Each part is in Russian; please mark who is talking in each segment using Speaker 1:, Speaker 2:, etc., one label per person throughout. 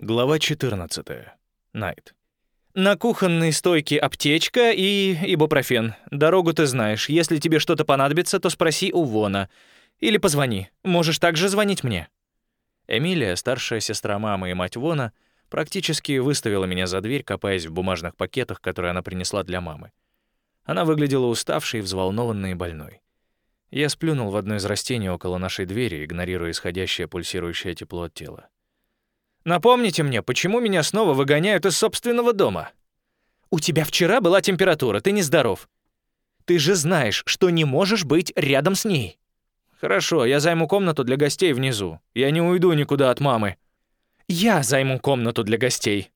Speaker 1: Глава 14. Найт. На кухонной стойке аптечка и ибупрофен. Дорогу ты знаешь. Если тебе что-то понадобится, то спроси у Вона. Или позвони. Можешь также звонить мне. Эмилия, старшая сестра мамы и мать Вона, практически выставила меня за дверь, копаясь в бумажных пакетах, которые она принесла для мамы. Она выглядела уставшей, взволнованной и больной. Я сплюнул в одно из растений около нашей двери, игнорируя исходящее пульсирующее тепло от тела. Напомните мне, почему меня снова выгоняют из собственного дома? У тебя вчера была температура, ты нездоров. Ты же знаешь, что не можешь быть рядом с ней. Хорошо, я займу комнату для гостей внизу. Я не уйду никуда от мамы. Я займу комнату для гостей.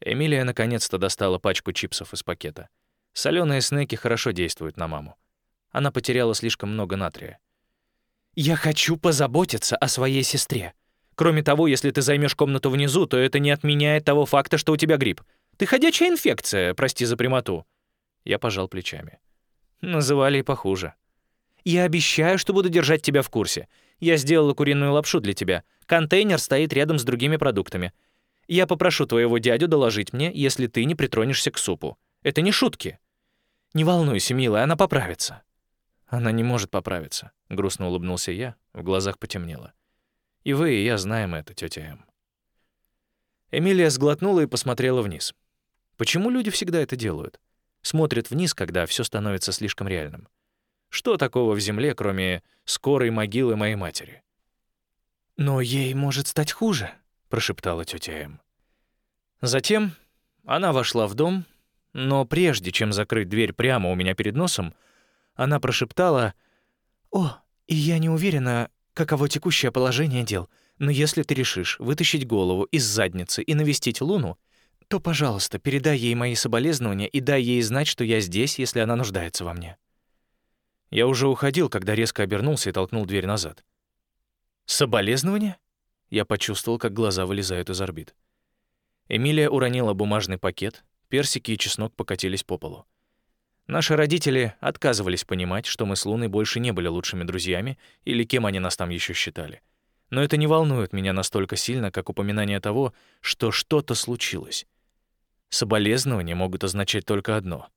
Speaker 1: Эмилия наконец-то достала пачку чипсов из пакета. Соленые снеки хорошо действуют на маму. Она потеряла слишком много натрия. Я хочу позаботиться о своей сестре. Кроме того, если ты займешь комнату внизу, то это не отменяет того факта, что у тебя грипп. Ты ходячая инфекция, прости за прямоту. Я пожал плечами. Называли и похуже. Я обещаю, что буду держать тебя в курсе. Я сделала куриную лапшу для тебя. Контейнер стоит рядом с другими продуктами. Я попрошу твоего дядю доложить мне, если ты не притронешься к супу. Это не шутки. Не волнуйся, милая, она поправится. Она не может поправиться, грустно улыбнулся я, в глазах потемнело. И вы, и я знаем это, тетя М. Эмилия сглотнула и посмотрела вниз. Почему люди всегда это делают? Смотрят вниз, когда все становится слишком реальным. Что такого в земле, кроме скорой могилы моей матери? «Но ей может стать хуже», — прошептала тетя М. Затем она вошла в дом, но прежде чем закрыть дверь прямо у меня перед носом, она прошептала «О, и я не уверена, каково текущее положение дел, но если ты решишь вытащить голову из задницы и навестить Луну, то, пожалуйста, передай ей мои соболезнования и дай ей знать, что я здесь, если она нуждается во мне». Я уже уходил, когда резко обернулся и толкнул дверь назад. «Соболезнования?» Я почувствовал, как глаза вылезают из орбит. Эмилия уронила бумажный пакет, персики и чеснок покатились по полу. Наши родители отказывались понимать, что мы с Луной больше не были лучшими друзьями или кем они нас там еще считали. Но это не волнует меня настолько сильно, как упоминание того, что что-то случилось. Соболезнования могут означать только одно.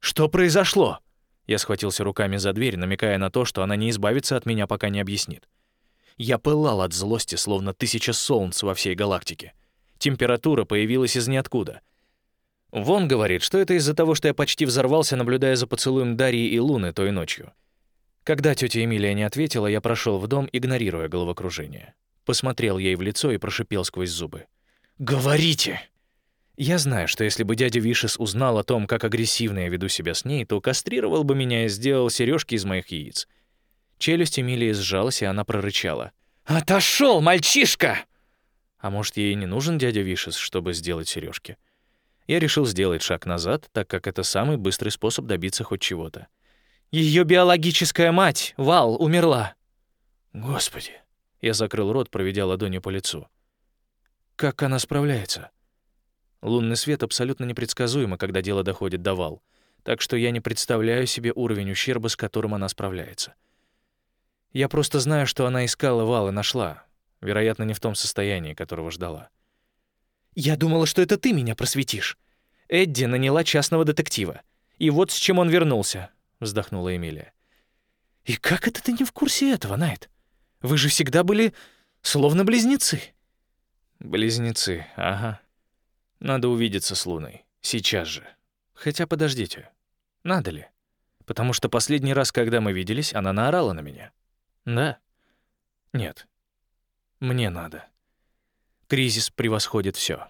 Speaker 1: «Что произошло?» Я схватился руками за дверь, намекая на то, что она не избавится от меня, пока не объяснит. Я пылал от злости, словно тысяча солнц во всей галактике. Температура появилась из ниоткуда — Вон говорит, что это из-за того, что я почти взорвался, наблюдая за поцелуем Дарьи и Луны той ночью. Когда тетя Эмилия не ответила, я прошел в дом, игнорируя головокружение. Посмотрел ей в лицо и прошипел сквозь зубы. «Говорите!» Я знаю, что если бы дядя Вишес узнал о том, как агрессивно я веду себя с ней, то кастрировал бы меня и сделал сережки из моих яиц. Челюсть Эмилии сжалась, и она прорычала. «Отошел, мальчишка!» А может, ей не нужен дядя Вишес, чтобы сделать сережки? Я решил сделать шаг назад, так как это самый быстрый способ добиться хоть чего-то. Ее биологическая мать, Вал, умерла. Господи. Я закрыл рот, проведя ладонью по лицу. Как она справляется? Лунный свет абсолютно непредсказуемо, когда дело доходит до Вал, так что я не представляю себе уровень ущерба, с которым она справляется. Я просто знаю, что она искала Вал и нашла, вероятно, не в том состоянии, которого ждала. «Я думала, что это ты меня просветишь. Эдди наняла частного детектива. И вот с чем он вернулся», — вздохнула Эмилия. «И как это ты не в курсе этого, Найт? Вы же всегда были словно близнецы». «Близнецы, ага. Надо увидеться с Луной. Сейчас же. Хотя подождите. Надо ли? Потому что последний раз, когда мы виделись, она наорала на меня. Да? Нет. Мне надо». Кризис превосходит все,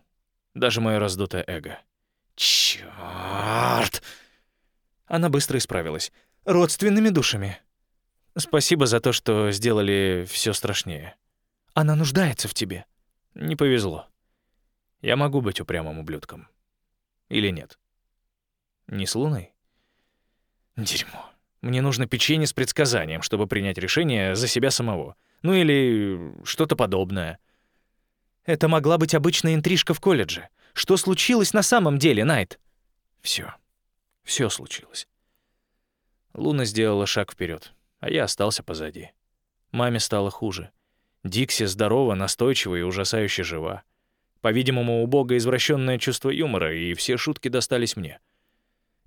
Speaker 1: даже мое раздутое эго. Черт! Она быстро исправилась. Родственными душами. Спасибо за то, что сделали все страшнее. Она нуждается в тебе. Не повезло. Я могу быть упрямым ублюдком. Или нет? Не с Луной? Дерьмо. Мне нужно печенье с предсказанием, чтобы принять решение за себя самого. Ну или что-то подобное. Это могла быть обычная интрижка в колледже. Что случилось на самом деле, Найт? Все, все случилось. Луна сделала шаг вперед, а я остался позади. Маме стало хуже. Дикси здорова, настойчива и ужасающе жива. По-видимому, у Бога извращенное чувство юмора, и все шутки достались мне.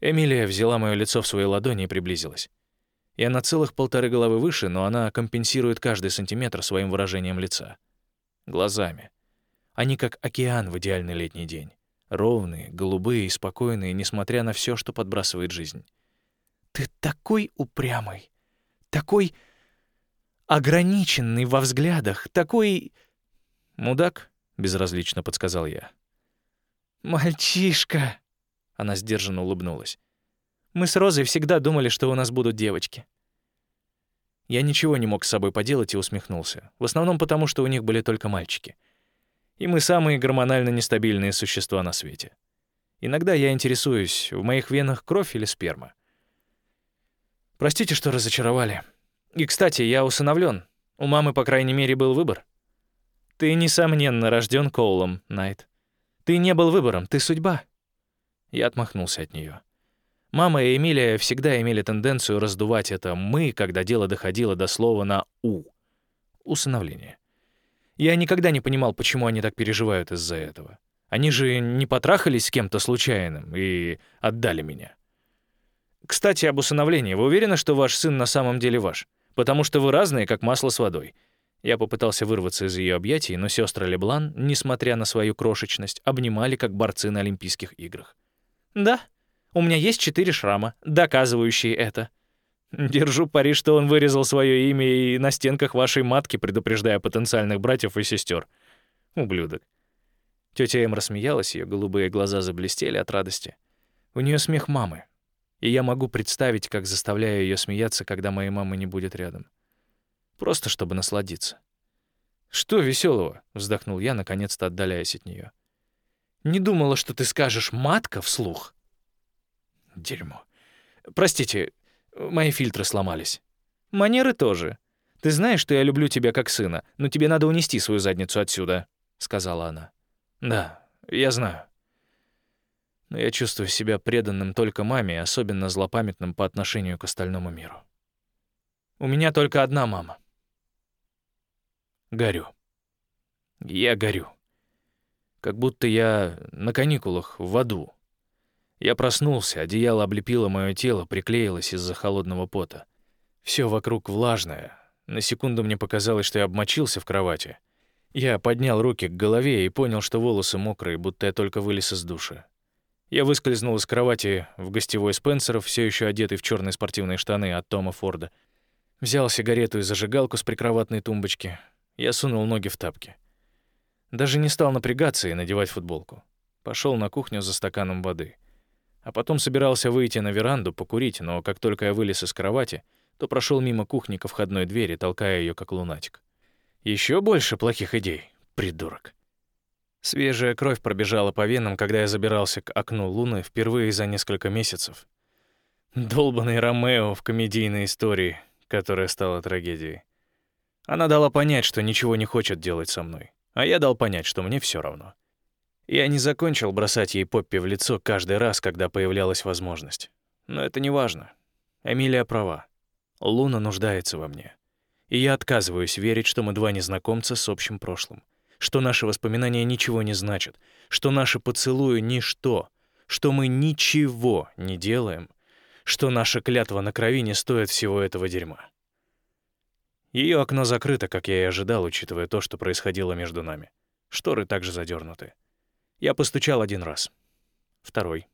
Speaker 1: Эмилия взяла мое лицо в свои ладони и приблизилась. Я на целых полторы головы выше, но она компенсирует каждый сантиметр своим выражением лица. Глазами. Они как океан в идеальный летний день. Ровные, голубые и спокойные, несмотря на все, что подбрасывает жизнь. «Ты такой упрямый, такой ограниченный во взглядах, такой...» «Мудак?» — безразлично подсказал я. «Мальчишка!» — она сдержанно улыбнулась. «Мы с Розой всегда думали, что у нас будут девочки». Я ничего не мог с собой поделать и усмехнулся. В основном потому, что у них были только мальчики. И мы самые гормонально нестабильные существа на свете. Иногда я интересуюсь, в моих венах кровь или сперма. Простите, что разочаровали. И, кстати, я усыновлен. У мамы, по крайней мере, был выбор. Ты, несомненно, рожден Коулом, Найт. Ты не был выбором, ты судьба. Я отмахнулся от нее. Мама и Эмилия всегда имели тенденцию раздувать это «мы», когда дело доходило до слова на «у». Усыновление. Я никогда не понимал, почему они так переживают из-за этого. Они же не потрахались с кем-то случайным и отдали меня. Кстати, об усыновлении. Вы уверены, что ваш сын на самом деле ваш? Потому что вы разные, как масло с водой. Я попытался вырваться из ее объятий, но сестры Леблан, несмотря на свою крошечность, обнимали как борцы на Олимпийских играх. «Да, у меня есть четыре шрама, доказывающие это. Держу пари, что он вырезал свое имя и на стенках вашей матки, предупреждая потенциальных братьев и сестер. Ублюдок». Тетя Эм рассмеялась, ее голубые глаза заблестели от радости. У нее смех мамы, и я могу представить, как заставляю ее смеяться, когда моей мамы не будет рядом. Просто чтобы насладиться. «Что веселого? вздохнул я, наконец-то отдаляясь от нее. «Не думала, что ты скажешь «матка» вслух». Дерьмо. Простите, мои фильтры сломались. Манеры тоже. Ты знаешь, что я люблю тебя как сына, но тебе надо унести свою задницу отсюда, сказала она. Да, я знаю. Но я чувствую себя преданным только маме особенно злопамятным по отношению к остальному миру. У меня только одна мама. Горю. Я горю. Как будто я на каникулах в аду. Я проснулся, одеяло облепило мое тело, приклеилось из-за холодного пота. Все вокруг влажное. На секунду мне показалось, что я обмочился в кровати. Я поднял руки к голове и понял, что волосы мокрые, будто я только вылез из душа. Я выскользнул из кровати в гостевой Спенсеров, все еще одетый в черные спортивные штаны от Тома Форда. Взял сигарету и зажигалку с прикроватной тумбочки, я сунул ноги в тапки. Даже не стал напрягаться и надевать футболку. Пошел на кухню за стаканом воды. А потом собирался выйти на веранду покурить, но как только я вылез из кровати, то прошел мимо кухни ко входной двери, толкая ее как лунатик. Еще больше плохих идей, придурок. Свежая кровь пробежала по венам, когда я забирался к окну Луны впервые за несколько месяцев. Долбанный Ромео в комедийной истории, которая стала трагедией. Она дала понять, что ничего не хочет делать со мной, а я дал понять, что мне все равно. Я не закончил бросать ей Поппи в лицо каждый раз, когда появлялась возможность. Но это не важно. Эмилия права. Луна нуждается во мне. И я отказываюсь верить, что мы два незнакомца с общим прошлым, что наши воспоминания ничего не значат, что наши поцелуи — ничто, что мы ничего не делаем, что наша клятва на крови не стоит всего этого дерьма. Ее окно закрыто, как я и ожидал, учитывая то, что происходило между нами. Шторы также задернуты. Я постучал один раз. Второй.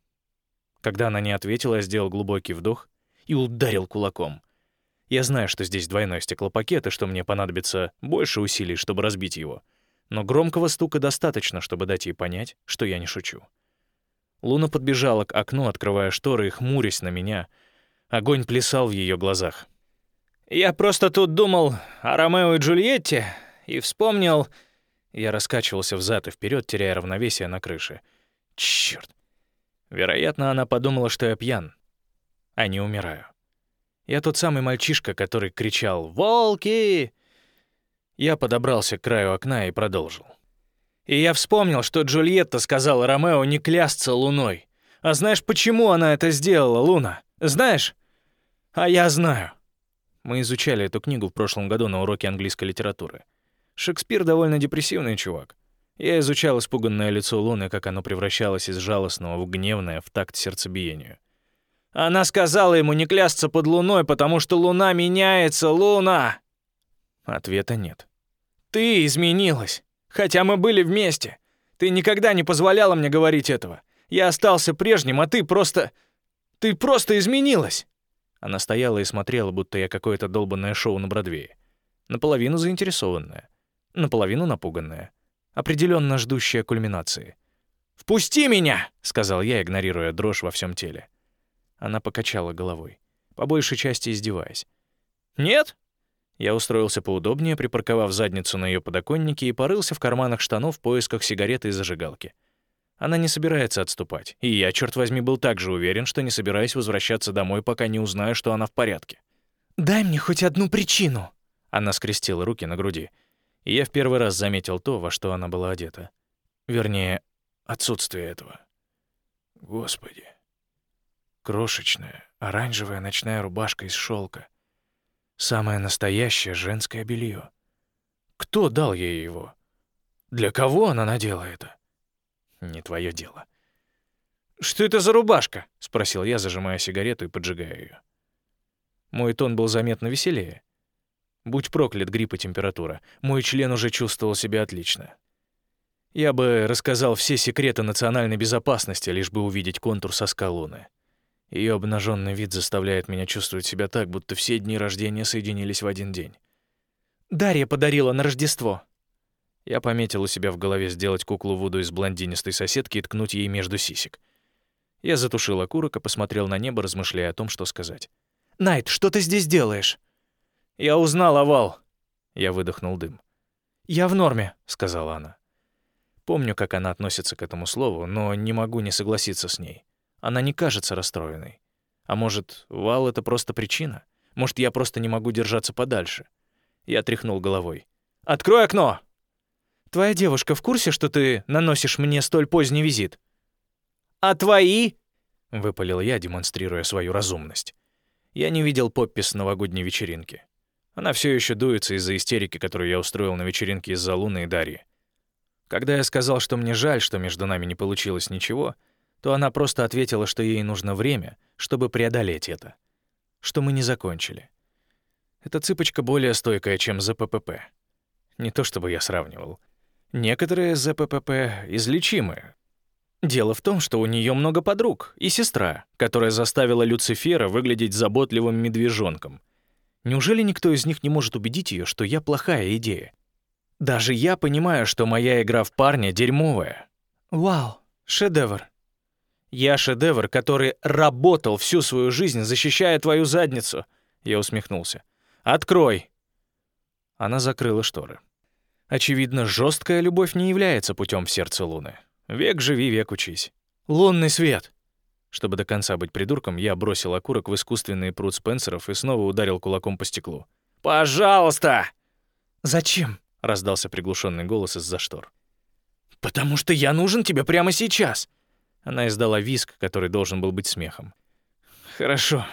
Speaker 1: Когда она не ответила, я сделал глубокий вдох и ударил кулаком. Я знаю, что здесь двойной стеклопакет и что мне понадобится больше усилий, чтобы разбить его. Но громкого стука достаточно, чтобы дать ей понять, что я не шучу. Луна подбежала к окну, открывая шторы и хмурясь на меня. Огонь плясал в ее глазах. Я просто тут думал о Ромео и Джульетте и вспомнил... Я раскачивался взад и вперед, теряя равновесие на крыше. Черт! Вероятно, она подумала, что я пьян, а не умираю. Я тот самый мальчишка, который кричал «Волки!». Я подобрался к краю окна и продолжил. И я вспомнил, что Джульетта сказала Ромео не клясться луной. А знаешь, почему она это сделала, Луна? Знаешь? А я знаю. Мы изучали эту книгу в прошлом году на уроке английской литературы. Шекспир довольно депрессивный чувак. Я изучал испуганное лицо Луны, как оно превращалось из жалостного в гневное в такт сердцебиению. Она сказала ему не клясться под луной, потому что луна меняется, луна. Ответа нет. Ты изменилась, хотя мы были вместе. Ты никогда не позволяла мне говорить этого. Я остался прежним, а ты просто ты просто изменилась. Она стояла и смотрела, будто я какое-то долбанное шоу на Бродвее. Наполовину заинтересованная, наполовину напуганная, определенно ждущая кульминации. «Впусти меня!» — сказал я, игнорируя дрожь во всем теле. Она покачала головой, по большей части издеваясь. «Нет?» Я устроился поудобнее, припарковав задницу на ее подоконнике и порылся в карманах штанов в поисках сигареты и зажигалки. Она не собирается отступать, и я, черт возьми, был также уверен, что не собираюсь возвращаться домой, пока не узнаю, что она в порядке. «Дай мне хоть одну причину!» Она скрестила руки на груди. И я в первый раз заметил то, во что она была одета. Вернее, отсутствие этого. Господи. Крошечная, оранжевая ночная рубашка из шелка. Самое настоящее женское белье. Кто дал ей его? Для кого она надела это? Не твое дело. «Что это за рубашка?» — спросил я, зажимая сигарету и поджигая ее. Мой тон был заметно веселее. Будь проклят грипп и температура, мой член уже чувствовал себя отлично. Я бы рассказал все секреты национальной безопасности, лишь бы увидеть контур соска Луны. Ее обнаженный вид заставляет меня чувствовать себя так, будто все дни рождения соединились в один день. «Дарья подарила на Рождество», я пометил у себя в голове сделать куклу Вуду из блондинистой соседки и ткнуть ей между сисек. Я затушил окурок и посмотрел на небо, размышляя о том, что сказать. «Найт, что ты здесь делаешь?» «Я узнал овал». Я выдохнул дым. «Я в норме», — сказала она. Помню, как она относится к этому слову, но не могу не согласиться с ней. Она не кажется расстроенной. А может, вал — это просто причина? Может, я просто не могу держаться подальше? Я тряхнул головой. «Открой окно!» Твоя девушка в курсе, что ты наносишь мне столь поздний визит?» «А твои?» — выпалил я, демонстрируя свою разумность. Я не видел Поппи с новогодней вечеринки. Она все еще дуется из-за истерики, которую я устроил на вечеринке из-за Луны и Дарьи. Когда я сказал, что мне жаль, что между нами не получилось ничего, то она просто ответила, что ей нужно время, чтобы преодолеть это. Что мы не закончили. Эта цыпочка более стойкая, чем ЗППП. Не то чтобы я сравнивал — Некоторые ЗППП излечимы. Дело в том, что у нее много подруг и сестра, которая заставила Люцифера выглядеть заботливым медвежонком. Неужели никто из них не может убедить ее, что я плохая идея? Даже я понимаю, что моя игра в парня дерьмовая. Вау, шедевр. Я шедевр, который работал всю свою жизнь, защищая твою задницу. Я усмехнулся. Открой. Она закрыла шторы. Очевидно, жесткая любовь не является путем в сердце Луны. Век живи, век учись. Лунный свет. Чтобы до конца быть придурком, я бросил окурок в искусственный пруд Спенсеров и снова ударил кулаком по стеклу. «Пожалуйста!» «Зачем?» — раздался приглушенный голос из-за штор. «Потому что я нужен тебе прямо сейчас!» Она издала виск, который должен был быть смехом. «Хорошо.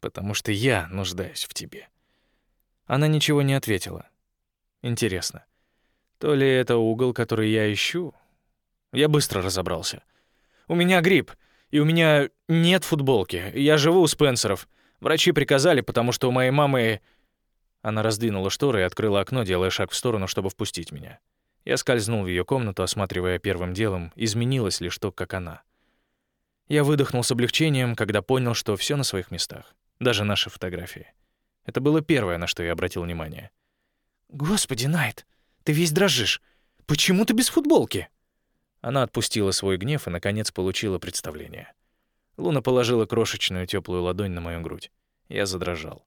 Speaker 1: Потому что я нуждаюсь в тебе». Она ничего не ответила. Интересно, то ли это угол, который я ищу? Я быстро разобрался. У меня грипп, и у меня нет футболки. Я живу у Спенсеров. Врачи приказали, потому что у моей мамы... Она раздвинула шторы и открыла окно, делая шаг в сторону, чтобы впустить меня. Я скользнул в ее комнату, осматривая первым делом, изменилось ли что, как она. Я выдохнул с облегчением, когда понял, что все на своих местах, даже наши фотографии. Это было первое, на что я обратил внимание — «Господи, Найт, ты весь дрожишь. Почему ты без футболки?» Она отпустила свой гнев и, наконец, получила представление. Луна положила крошечную теплую ладонь на мою грудь. Я задрожал.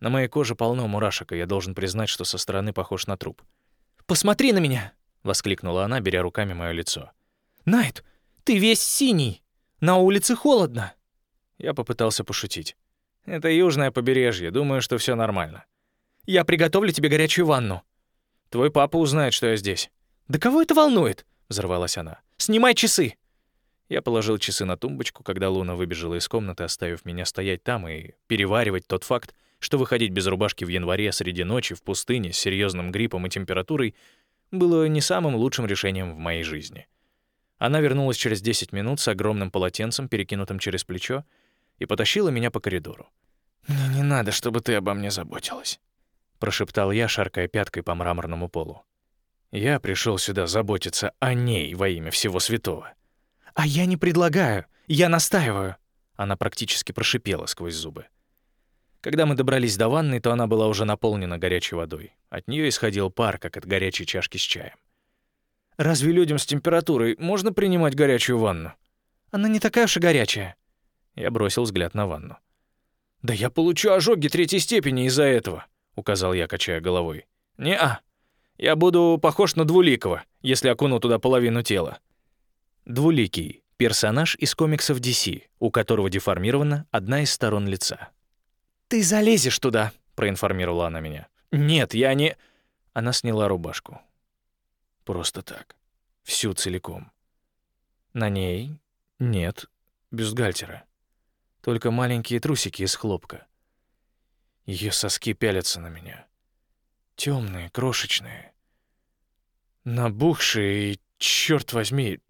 Speaker 1: На моей коже полно мурашек, и я должен признать, что со стороны похож на труп. «Посмотри на меня!» — воскликнула она, беря руками мое лицо. «Найт, ты весь синий! На улице холодно!» Я попытался пошутить. «Это южное побережье, думаю, что все нормально». Я приготовлю тебе горячую ванну. Твой папа узнает, что я здесь. Да кого это волнует? Взорвалась она. Снимай часы. Я положил часы на тумбочку, когда Луна выбежала из комнаты, оставив меня стоять там и переваривать тот факт, что выходить без рубашки в январе среди ночи в пустыне с серьезным гриппом и температурой было не самым лучшим решением в моей жизни. Она вернулась через 10 минут с огромным полотенцем, перекинутым через плечо, и потащила меня по коридору.
Speaker 2: «Мне не надо, чтобы ты обо мне заботилась», — прошептал я, шаркая пяткой по мраморному полу. «Я пришел сюда заботиться о ней во имя всего святого».
Speaker 1: «А я не предлагаю, я настаиваю», — она практически прошипела сквозь зубы. Когда мы добрались до ванной, то она была уже наполнена горячей водой. От нее исходил пар, как от горячей чашки с чаем.
Speaker 2: «Разве людям с температурой можно принимать горячую ванну?»
Speaker 1: «Она не такая уж и горячая». Я бросил взгляд на ванну.
Speaker 2: «Да я получу ожоги третьей степени из-за этого», — указал я, качая головой. «Не-а. Я буду похож на Двуликого, если окуну туда половину тела».
Speaker 1: Двуликий — персонаж из комиксов DC, у которого деформирована одна из сторон лица.
Speaker 2: «Ты залезешь туда», — проинформировала она меня. «Нет, я не...»
Speaker 1: Она сняла рубашку.
Speaker 2: Просто так. Всю целиком.
Speaker 1: На ней нет бюстгальтера. Только маленькие трусики из хлопка.
Speaker 2: Ее соски пялятся на меня. Темные, крошечные. Набухшие и, черт возьми,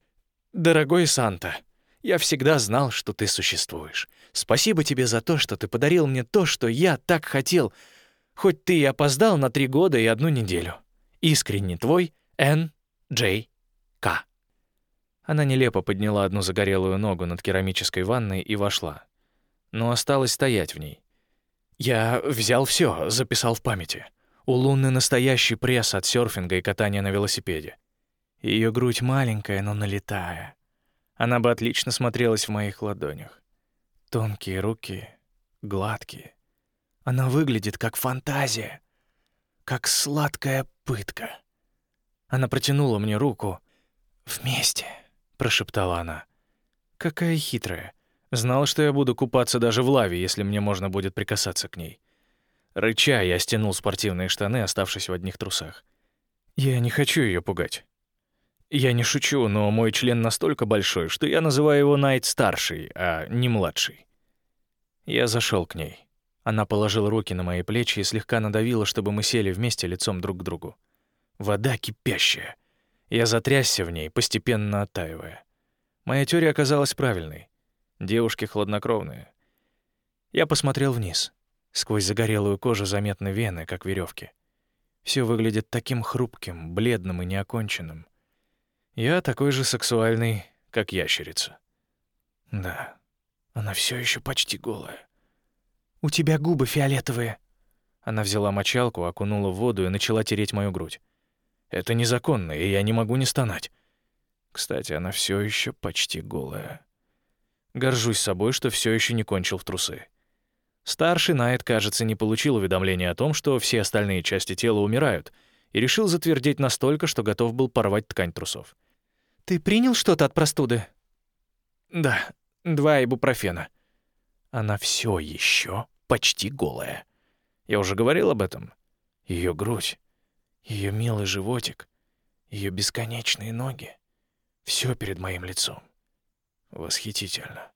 Speaker 2: дорогой Санта, я всегда знал, что ты существуешь. Спасибо тебе за то, что ты подарил мне то, что я так хотел, хоть ты и опоздал на три года и одну неделю. Искренне твой Н. Джей. К.
Speaker 1: Она нелепо подняла одну загорелую ногу над керамической ванной и вошла. Но осталось стоять в ней.
Speaker 2: Я взял все, записал в памяти. У Луны настоящий пресс от серфинга и катания на велосипеде. Ее грудь маленькая, но налитая. Она бы отлично смотрелась в моих ладонях. Тонкие руки, гладкие. Она выглядит как фантазия, как сладкая пытка. Она протянула мне руку. «Вместе», — прошептала она. Какая хитрая. Знала, что я буду купаться даже в лаве, если мне можно будет прикасаться к ней. Рыча, я стянул спортивные штаны, оставшись в одних трусах. Я не хочу ее пугать. Я не шучу, но мой член настолько большой, что я называю его Найт старший, а не младший. Я зашел к ней. Она положила руки на мои плечи и слегка надавила, чтобы мы сели вместе лицом друг к другу. Вода кипящая. Я затрясся в ней, постепенно оттаивая. Моя теория оказалась правильной. Девушки хладнокровные. Я посмотрел вниз. Сквозь загорелую кожу заметны вены, как веревки. Все выглядит таким хрупким, бледным и неоконченным. Я такой же сексуальный, как ящерица. Да, она все еще почти голая. «У тебя губы фиолетовые». Она взяла мочалку, окунула в воду и начала тереть мою грудь. Это незаконно, и я не могу не стонать. Кстати, она все еще почти голая. Горжусь собой, что все еще не кончил в трусы. Старший Найт, кажется, не получил уведомления о том, что все остальные части тела умирают, и решил затвердеть настолько, что готов был порвать ткань трусов. «Ты принял что-то от простуды?» «Да, два ибупрофена». Она все еще почти голая. Я уже говорил об этом. Ее грудь, ее милый животик, ее бесконечные ноги. Все перед моим лицом. Восхитительно.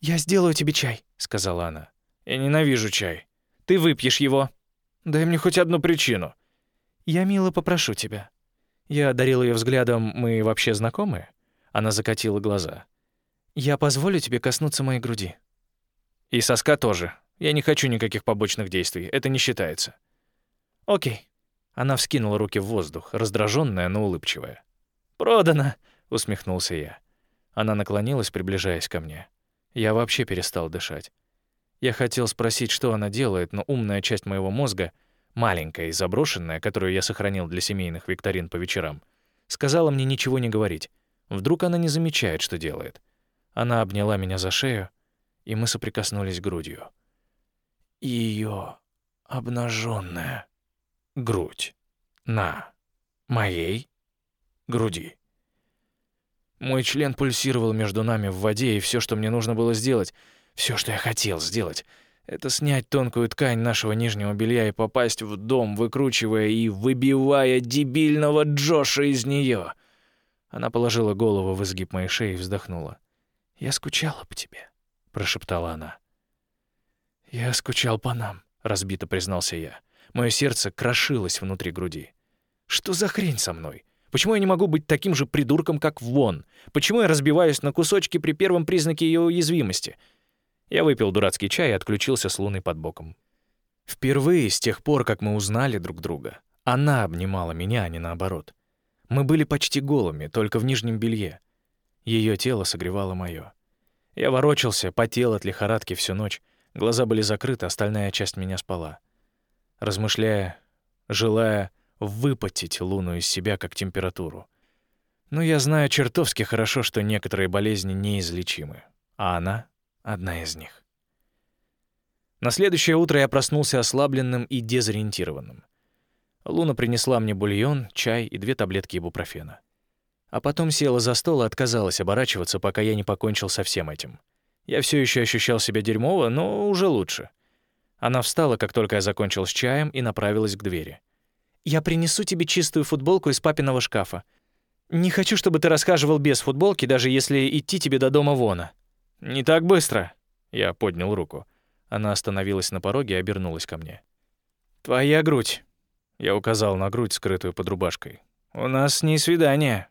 Speaker 2: «Я сделаю тебе чай», — сказала она. «Я ненавижу чай. Ты выпьешь его. Дай мне хоть одну причину». «Я мило попрошу тебя». Я одарил ее взглядом «Мы вообще знакомы?» Она закатила глаза. «Я позволю тебе коснуться моей груди». «И соска тоже. Я не хочу никаких побочных действий. Это не считается». «Окей». Она вскинула руки в воздух, раздраженная, но улыбчивая. «Продано!» — усмехнулся я. Она наклонилась, приближаясь ко мне. Я вообще перестал дышать. Я хотел спросить, что она делает, но умная часть моего мозга — маленькая и заброшенная, которую я сохранил для семейных викторин по вечерам, сказала мне ничего не говорить. Вдруг она не замечает, что делает. Она обняла меня за шею, и мы соприкоснулись грудью. Ее обнаженная грудь на моей груди. Мой член пульсировал между нами в воде, и все, что мне нужно было сделать, все, что я хотел сделать — это снять тонкую ткань нашего нижнего белья и попасть в дом, выкручивая и выбивая дебильного Джоша из нее. Она положила голову в изгиб моей шеи и вздохнула. «Я скучала по тебе», — прошептала она. «Я скучал по нам», — разбито признался я. Мое сердце крошилось внутри груди. Что за хрень со мной? Почему я не могу быть таким же придурком, как Вон? Почему я разбиваюсь на кусочки при первом признаке ее уязвимости? Я выпил дурацкий чай и отключился с луной под боком. Впервые с тех пор, как мы узнали друг друга, она обнимала меня, а не наоборот. Мы были почти голыми, только в нижнем белье. Ее тело согревало мое. Я ворочался, потел от лихорадки всю ночь. Глаза были закрыты, остальная часть меня спала. Размышляя, желая выпотить луну из себя как температуру. Но я знаю чертовски хорошо, что некоторые болезни неизлечимы, а она — одна из них. На следующее утро я проснулся ослабленным и дезориентированным. Луна принесла мне бульон, чай и две таблетки ибупрофена. А потом села за стол и отказалась оборачиваться, пока я не покончил со всем этим. Я все еще ощущал себя дерьмово, но уже лучше. Она встала, как только я закончил с чаем, и направилась к двери. Я принесу тебе чистую футболку из папиного шкафа. Не хочу, чтобы ты расхаживал без футболки, даже если идти тебе до дома вона. Не так быстро. Я поднял руку. Она остановилась на пороге и обернулась ко мне. Твоя грудь. Я указал на грудь, скрытую под рубашкой. У нас не свидание.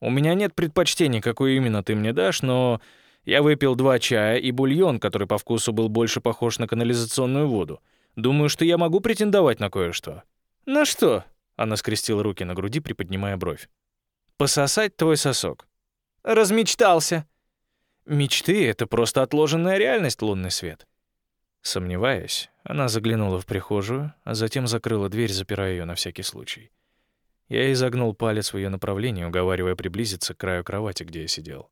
Speaker 2: У меня нет предпочтений, какую именно ты мне дашь, но я выпил два чая и бульон, который по вкусу был больше похож на канализационную воду. Думаю, что я могу претендовать на кое-что. «На что?» — она скрестила руки на груди, приподнимая бровь. «Пососать твой сосок». «Размечтался». «Мечты — это просто отложенная реальность, лунный свет». Сомневаясь, она заглянула в прихожую, а затем закрыла дверь, запирая ее на всякий случай. Я изогнул палец в ее направлении, уговаривая приблизиться к краю кровати, где я сидел.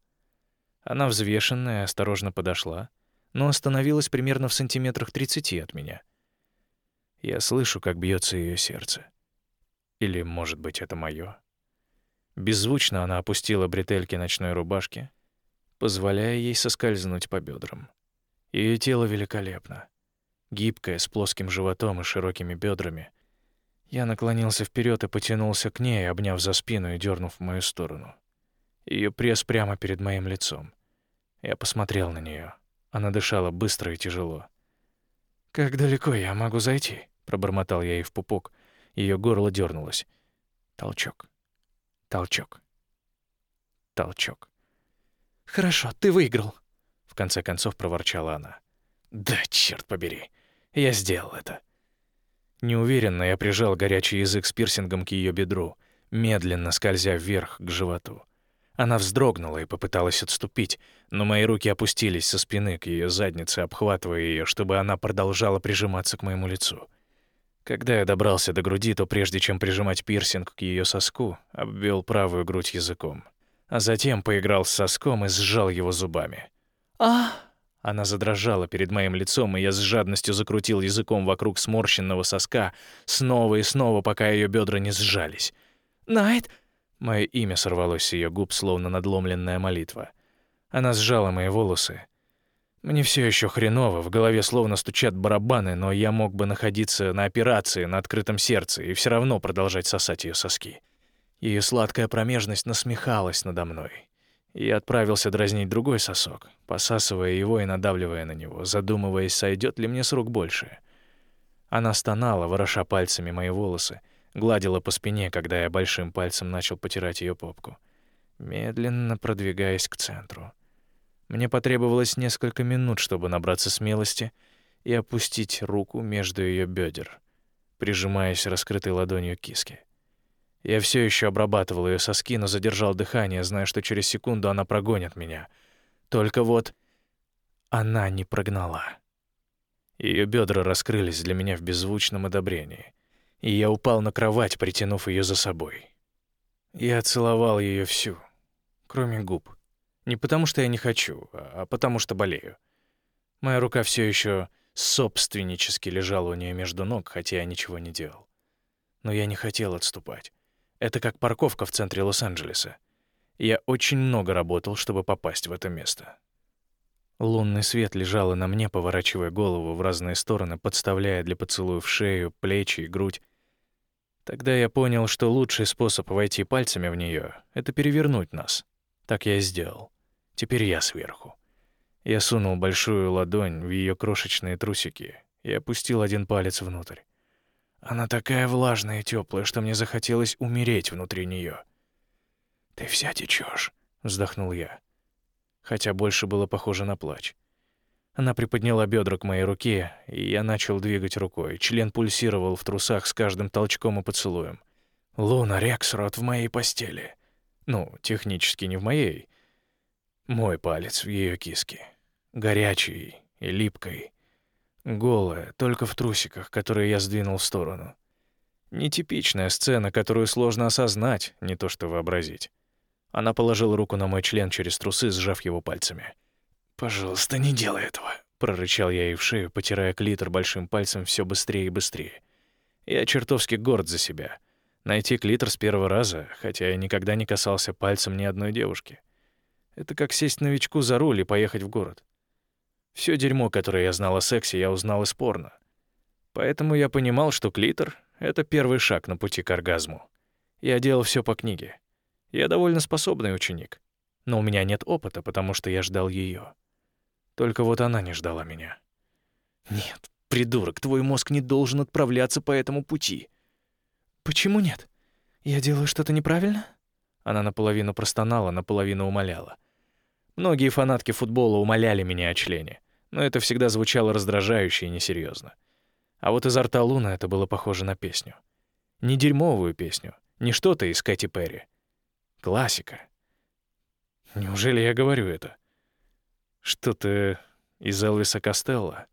Speaker 2: Она взвешенная, осторожно подошла, но остановилась примерно в сантиметрах тридцати от меня — я слышу, как бьется ее сердце. Или, может быть, это мое. Беззвучно она опустила бретельки ночной рубашки, позволяя ей соскользнуть по бедрам. Ее тело великолепно. Гибкое, с плоским животом и широкими бедрами. Я наклонился вперед и потянулся к ней, обняв за спину и дернув в мою сторону. Ее пресс прямо перед моим лицом. Я посмотрел на нее. Она дышала быстро и тяжело. «Как далеко я могу зайти?» пробормотал я ей в пупок. Ее горло дернулось. Толчок. Толчок. Толчок. Хорошо, ты выиграл, в конце концов проворчала она. Да черт побери. Я сделал это. Неуверенно я прижал горячий язык с пирсингом к ее бедру, медленно скользя вверх к животу. Она вздрогнула и попыталась отступить, но мои руки опустились со спины к ее заднице, обхватывая ее, чтобы она продолжала прижиматься к моему лицу. Когда я добрался до груди, то прежде чем прижимать пирсинг к ее соску, обвел правую грудь языком, а затем поиграл с соском и сжал его зубами. А! Она задрожала перед моим лицом, и я с жадностью закрутил языком вокруг сморщенного соска снова и снова, пока ее бедра не сжались. Найт, мое имя сорвалось с ее губ, словно надломленная молитва. Она сжала мои волосы, мне все еще хреново, в голове словно стучат барабаны, но я мог бы находиться на операции на открытом сердце и все равно продолжать сосать ее соски. Ее сладкая промежность насмехалась надо мной. И отправился дразнить другой сосок, посасывая его и надавливая на него, задумываясь, сойдет ли мне с рук больше. Она стонала, вороша пальцами мои волосы, гладила по спине, когда я большим пальцем начал потирать ее попку, медленно продвигаясь к центру. Мне потребовалось несколько минут, чтобы набраться смелости и опустить руку между ее бедер, прижимаясь раскрытой ладонью киске. Я все еще обрабатывал ее соски, но задержал дыхание, зная, что через секунду она прогонит меня. Только вот она не прогнала. Ее бедра раскрылись для меня в беззвучном одобрении, и я упал на кровать, притянув ее за собой. Я целовал ее всю, кроме губ. Не потому, что я не хочу, а потому, что болею. Моя рука все еще собственнически лежала у нее между ног, хотя я ничего не делал. Но я не хотел отступать. Это как парковка в центре Лос-Анджелеса. Я очень много работал, чтобы попасть в это место. Лунный свет лежал на мне, поворачивая голову в разные стороны, подставляя для поцелуев шею, плечи и грудь. Тогда я понял, что лучший способ войти пальцами в нее — это перевернуть нас. Так я и сделал. Теперь я сверху. Я сунул большую ладонь в ее крошечные трусики и опустил один палец внутрь. Она такая влажная и теплая, что мне захотелось умереть внутри нее. «Ты вся течешь», — вздохнул я. Хотя больше было похоже на плач. Она приподняла бедра к моей руке, и я начал двигать рукой. Член пульсировал в трусах с каждым толчком и поцелуем. Луна Рексрот в моей постели. Ну, технически не в моей. Мой палец в ее киске. Горячий и липкой. Голая, только в трусиках, которые я сдвинул в сторону. Нетипичная сцена, которую сложно осознать, не то что вообразить. Она положила руку на мой член через трусы, сжав его пальцами. «Пожалуйста, не делай этого», — прорычал я ей в шею, потирая клитор большим пальцем все быстрее и быстрее. Я чертовски горд за себя. Найти клитор с первого раза, хотя я никогда не касался пальцем ни одной девушки. Это как сесть новичку за руль и поехать в город. Все дерьмо, которое я знал о сексе, я узнал из порно. Поэтому я понимал, что клитор — это первый шаг на пути к оргазму. Я делал все по книге. Я довольно способный ученик. Но у меня нет опыта, потому что я ждал ее. Только вот она не ждала меня. Нет, придурок, твой мозг не должен отправляться по этому пути. Почему нет? Я делаю что-то неправильно? Она наполовину простонала, наполовину умоляла. Многие фанатки футбола умоляли меня о члене, но это всегда звучало раздражающе и несерьезно. А вот изо рта Луна это было похоже на песню. Не дерьмовую песню, не что-то из Кэти Перри. Классика. Неужели я говорю это? Что-то из Элвиса Костелло.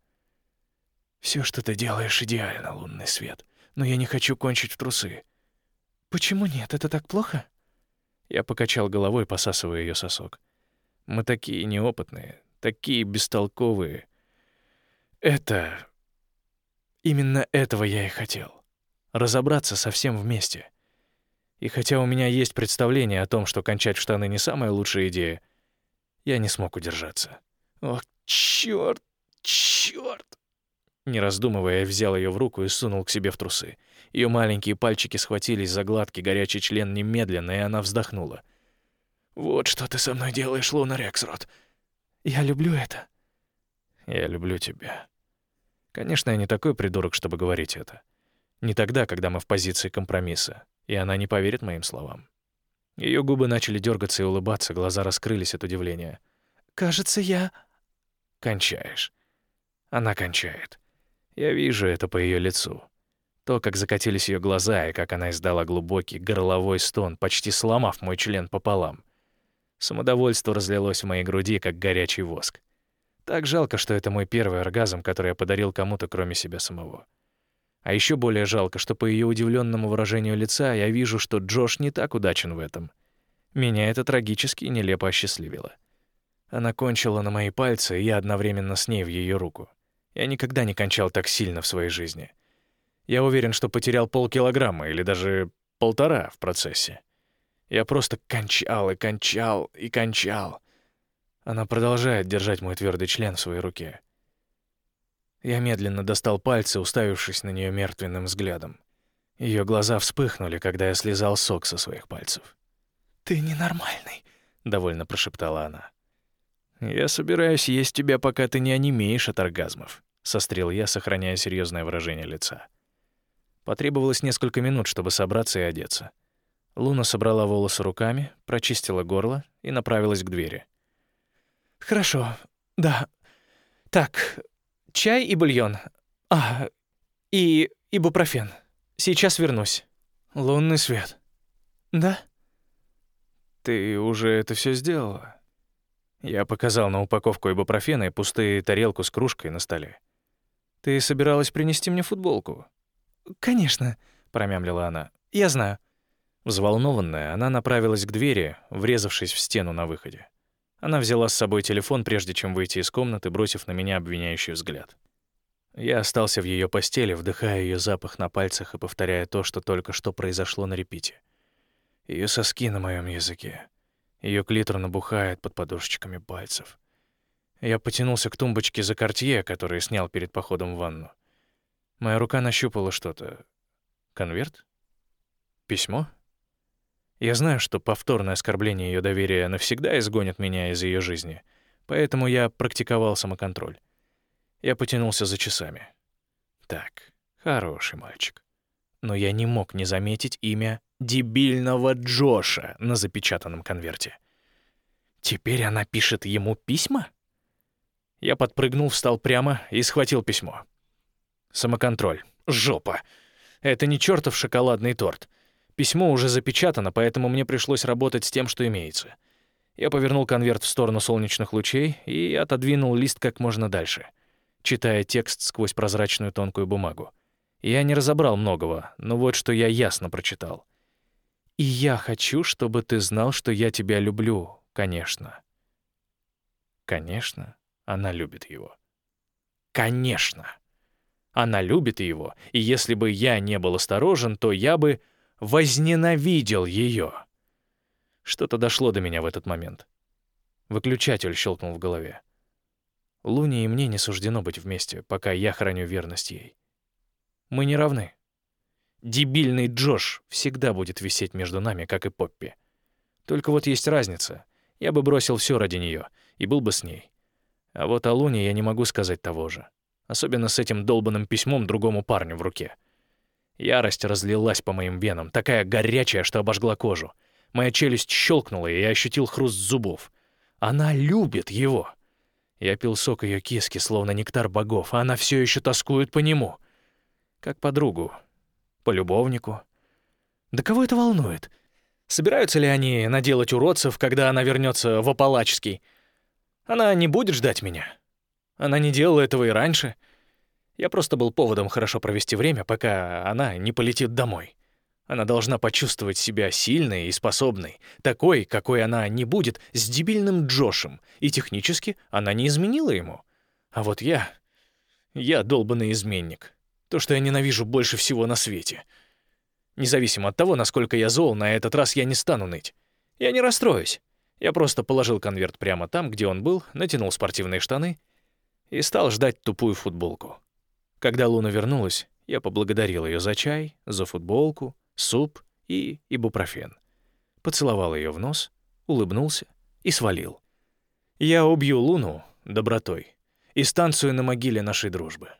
Speaker 2: Все, что ты делаешь, идеально, лунный свет. Но я не хочу кончить в трусы. Почему нет? Это так плохо? Я покачал головой, посасывая ее сосок. Мы такие неопытные, такие бестолковые. Это... Именно этого я и хотел. Разобраться совсем вместе. И хотя у меня есть представление о том, что кончать в штаны не самая лучшая идея, я не смог удержаться. Ох, чёрт, чёрт! Не раздумывая, я взял ее в руку и сунул к себе в трусы. Ее маленькие пальчики схватились за гладкий горячий член немедленно, и она вздохнула. «Вот что ты со мной делаешь, Луна Рексрот. Я люблю это». «Я люблю тебя». Конечно, я не такой придурок, чтобы говорить это. Не тогда, когда мы в позиции компромисса, и она не поверит моим словам. Ее губы начали дергаться и улыбаться, глаза раскрылись от удивления. «Кажется, я...» «Кончаешь». Она кончает. Я вижу это по ее лицу. То, как закатились ее глаза, и как она издала глубокий горловой стон, почти сломав мой член пополам. Самодовольство разлилось в моей груди, как горячий воск. Так жалко, что это мой первый оргазм, который я подарил кому-то, кроме себя самого. А еще более жалко, что по ее удивленному выражению лица я вижу, что Джош не так удачен в этом. Меня это трагически и нелепо осчастливило. Она кончила на мои пальцы, и я одновременно с ней в ее руку. Я никогда не кончал так сильно в своей жизни. Я уверен, что потерял полкилограмма или даже полтора в процессе. Я просто кончал и кончал и кончал. Она продолжает держать мой твердый член в своей руке. Я медленно достал пальцы, уставившись на нее мертвенным взглядом. Ее глаза вспыхнули, когда я слезал сок со своих пальцев. «Ты ненормальный», — довольно прошептала она. «Я собираюсь есть тебя, пока ты не онемеешь от оргазмов», — сострил я, сохраняя серьезное выражение лица. Потребовалось несколько минут, чтобы собраться и одеться. Луна собрала волосы руками, прочистила горло и направилась к двери. «Хорошо, да. Так, чай и бульон. А, и ибупрофен. Сейчас вернусь. Лунный свет. Да? Ты уже это все сделала? Я показал на упаковку ибупрофена и пустую тарелку с кружкой на столе. Ты собиралась принести мне футболку? Конечно, промямлила она. Я знаю. Взволнованная, она направилась к двери, врезавшись в стену на выходе. Она взяла с собой телефон, прежде чем выйти из комнаты, бросив на меня обвиняющий взгляд. Я остался в ее постели, вдыхая ее запах на пальцах и повторяя то, что только что произошло на репите. Ее соски на моем языке. Ее клитор набухает под подушечками пальцев. Я потянулся к тумбочке за кортье, который снял перед походом в ванну. Моя рука нащупала что-то. Конверт? Письмо? Я знаю, что повторное оскорбление ее доверия навсегда изгонит меня из ее жизни, поэтому я практиковал самоконтроль. Я потянулся за часами. Так, хороший мальчик. но я не мог не заметить имя дебильного Джоша на запечатанном конверте. Теперь она пишет ему письма? Я подпрыгнул, встал прямо и схватил письмо. Самоконтроль. Жопа. Это не чертов шоколадный торт. Письмо уже запечатано, поэтому мне пришлось работать с тем, что имеется. Я повернул конверт в сторону солнечных лучей и отодвинул лист как можно дальше, читая текст сквозь прозрачную тонкую бумагу. Я не разобрал многого, но вот что я ясно прочитал. «И я хочу, чтобы ты знал, что я тебя люблю, конечно». Конечно, она любит его. Конечно. Она любит его, и если бы я не был осторожен, то я бы возненавидел ее. Что-то дошло до меня в этот момент. Выключатель щелкнул в голове. Луне и мне не суждено быть вместе, пока я храню верность ей. Мы не равны. Дебильный Джош всегда будет висеть между нами, как и Поппи. Только вот есть разница. Я бы бросил все ради нее и был бы с ней. А вот о Луне я не могу сказать того же. Особенно с этим долбанным письмом другому парню в руке. Ярость разлилась по моим венам, такая горячая, что обожгла кожу. Моя челюсть щелкнула, и я ощутил хруст зубов. Она любит его. Я пил сок ее киски, словно нектар богов, а она все еще тоскует по нему. Как подругу. По любовнику. Да кого это волнует? Собираются ли они наделать уродцев, когда она вернется в Апалачский? Она не будет ждать меня. Она не делала этого и раньше. Я просто был поводом хорошо провести время, пока она не полетит домой. Она должна почувствовать себя сильной и способной, такой, какой она не будет с дебильным Джошем, и технически она не изменила ему. А вот я... Я долбанный изменник. То, что я ненавижу больше всего на свете. Независимо от того, насколько я зол, на этот раз я не стану ныть. Я не расстроюсь. Я просто положил конверт прямо там, где он был, натянул спортивные штаны и стал ждать тупую футболку. Когда Луна вернулась, я поблагодарил ее за чай, за футболку, суп и ибупрофен. Поцеловал ее в нос, улыбнулся и свалил. Я убью Луну добротой и станцию на могиле нашей дружбы.